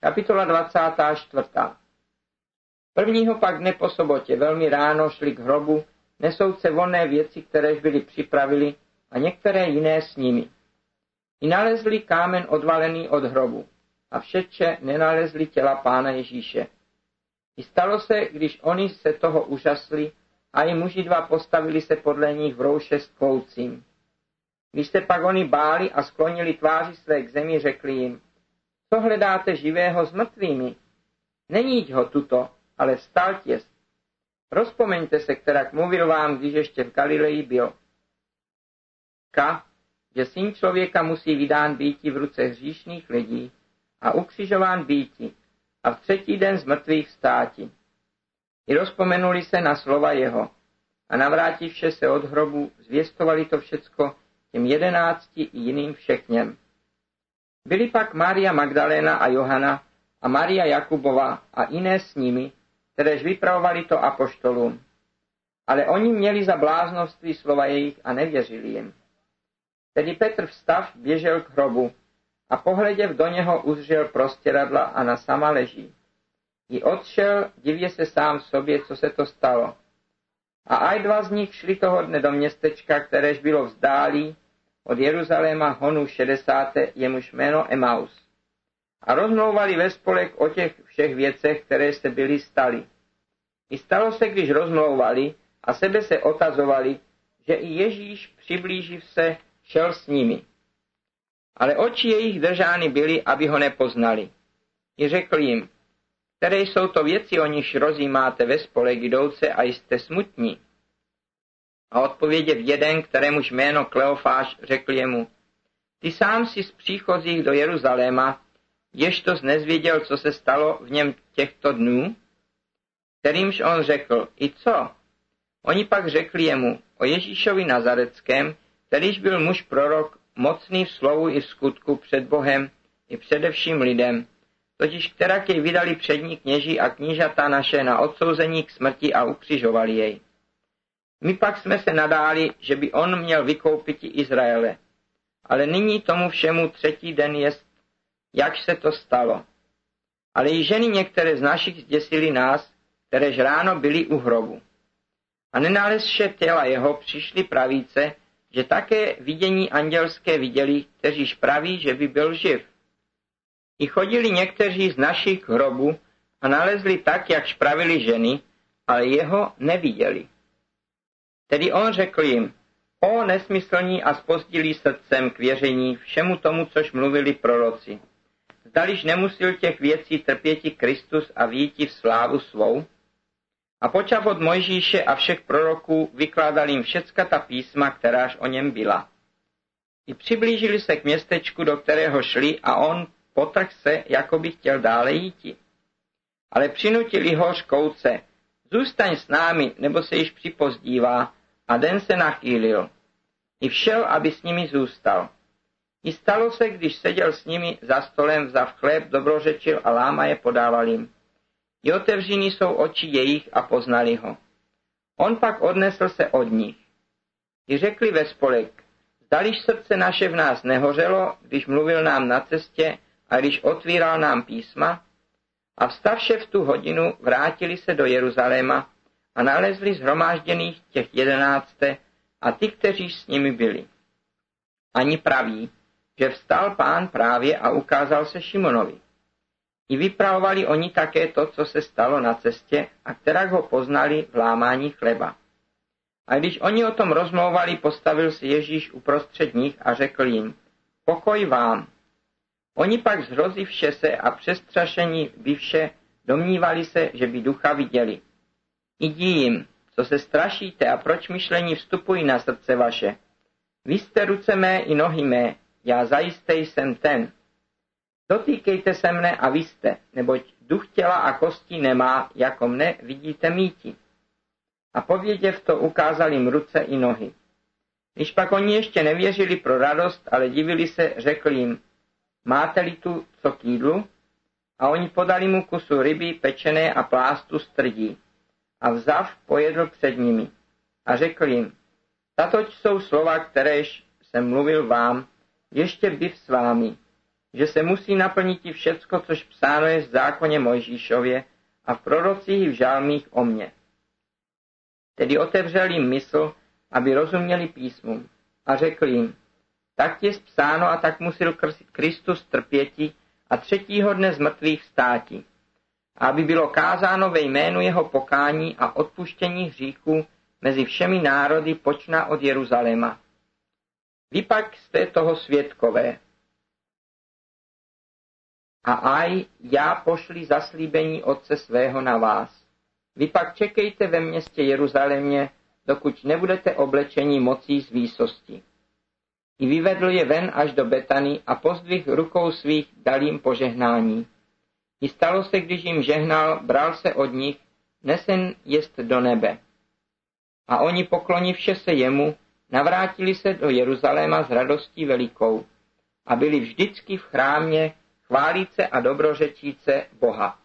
Kapitola 24. Prvního pak dne po sobotě velmi ráno šli k hrobu, nesouce vonné věci, kteréž byli připravili, a některé jiné s nimi. I nalezli kámen odvalený od hrobu a všetče nenalezli těla pána Ježíše. I stalo se, když oni se toho úžasli, a i muži dva postavili se podle nich v rouše s kvoucím. Když se pak oni báli a sklonili tváři své k zemi, řekli jim, co hledáte živého s mrtvými? Není ho tuto, ale vstal těst. Rozpomeňte se, která mluvil vám, když ještě v Galileji byl. Ka, že syn člověka musí vydán býti v ruce hříšných lidí a ukřižován býti a v třetí den z mrtvých vstáti. I rozpomenuli se na slova jeho a navrátivše se od hrobu zvěstovali to všecko těm jedenácti i jiným všechněm. Byli pak Mária Magdaléna a Johana a Maria Jakubova a jiné s nimi, kteréž vypravovali to apoštolům. Ale oni měli za bláznoství slova jejich a nevěřili jim. Tedy Petr vstav běžel k hrobu a pohleděv do něho uzřel prostěradla a na sama leží. I odšel, divě se sám sobě, co se to stalo. A aj dva z nich šli toho dne do městečka, kteréž bylo vzdálí, od Jeruzaléma honu 60. jemuž jméno Emaus. A rozmlouvali ve spolek o těch všech věcech, které se byly stali. I stalo se, když rozmlouvali a sebe se otazovali, že i Ježíš, přiblíživ se, šel s nimi. Ale oči jejich držány byly, aby ho nepoznali. I řekl jim, které jsou to věci, o nichž rozjímáte ve spolek jdouce a jste smutní. A odpověděv jeden, kterémuž jméno Kleofáš, řekl jemu, ty sám si z příchozích do Jeruzaléma, jež to nezvěděl, co se stalo v něm těchto dnů? Kterýmž on řekl, i co? Oni pak řekli jemu o Ježíšovi Nazareckém, kterýž byl muž prorok, mocný v slovu i v skutku před Bohem i především lidem, totiž kterak jej vydali přední kněží a knížata naše na odsouzení k smrti a ukřižovali jej. My pak jsme se nadáli, že by on měl vykoupit Izraele. Ale nyní tomu všemu třetí den jest, jak se to stalo. Ale i ženy některé z našich zděsili nás, kteréž ráno byli u hrobu. A nenalezše těla jeho přišli pravíce, že také vidění andělské viděli, kteříž praví, že by byl živ. I chodili někteří z našich hrobů a nalezli tak, jak pravili ženy, ale jeho neviděli. Tedy on řekl jim, o nesmyslní a spozdilí srdcem k věření všemu tomu, což mluvili proroci. Zdališ nemusil těch věcí trpěti Kristus a výjiti v slávu svou? A počav od Mojžíše a všech proroků vykládal jim všecka ta písma, kteráž o něm byla. I přiblížili se k městečku, do kterého šli a on potrh se, jako by chtěl dále jíti. Ale přinutili ho škouce, zůstaň s námi, nebo se již připozdívá, a den se nachýlil. I všel, aby s nimi zůstal. I stalo se, když seděl s nimi za stolem, vzav chléb, dobrořečil a láma je podával jim. I otevření jsou oči jejich a poznali ho. On pak odnesl se od nich. I řekli ve spolek, zdališ srdce naše v nás nehořelo, když mluvil nám na cestě a když otvíral nám písma, a vstavše v tu hodinu vrátili se do Jeruzaléma a nalezli zhromážděných těch jedenácté a ty, kteří s nimi byli. Ani praví, že vstal pán právě a ukázal se Šimonovi. I vypravovali oni také to, co se stalo na cestě a která ho poznali v lámání chleba. A když oni o tom rozmlouvali, postavil si Ježíš uprostřed nich a řekl jim, pokoj vám. Oni pak zhrozivše se a přestrašení vše domnívali se, že by ducha viděli. Jdi jim, co se strašíte a proč myšlení vstupují na srdce vaše. Vy jste ruce mé i nohy mé, já zajisté jsem ten. Dotýkejte se mne a vy jste, neboť duch těla a kostí nemá, jako mne vidíte míti. A pověděv to ukázal jim ruce i nohy. Když pak oni ještě nevěřili pro radost, ale divili se, řekl jim, máte-li tu co k jídlu? A oni podali mu kusu ryby pečené a plástu strdí a vzav pojedl před nimi a řekl jim, tato jsou slova, kteréž jsem mluvil vám, ještě byv s vámi. že se musí naplnit i všecko, což psáno je v zákoně Mojžíšově a v prorocích i v žálmích o mně. Tedy otevřel jim mysl, aby rozuměli písmům a řekl jim, tak je psáno a tak musel Kristus trpěti a třetího dne z mrtvých vstáti, aby bylo kázáno ve jménu jeho pokání a odpuštění hříchů mezi všemi národy počná od Jeruzaléma. Vy pak jste toho svědkové. A aj já pošli zaslíbení Otce svého na vás. Vy pak čekejte ve městě Jeruzalémě, dokud nebudete oblečení mocí z výsosti. I vyvedl je ven až do Betany a pozdvih rukou svých dal jim požehnání. I stalo se, když jim žehnal, bral se od nich, nesen jest do nebe. A oni poklonivše se jemu, navrátili se do Jeruzaléma s radostí velikou a byli vždycky v chrámě chválíce a dobrořečíce Boha.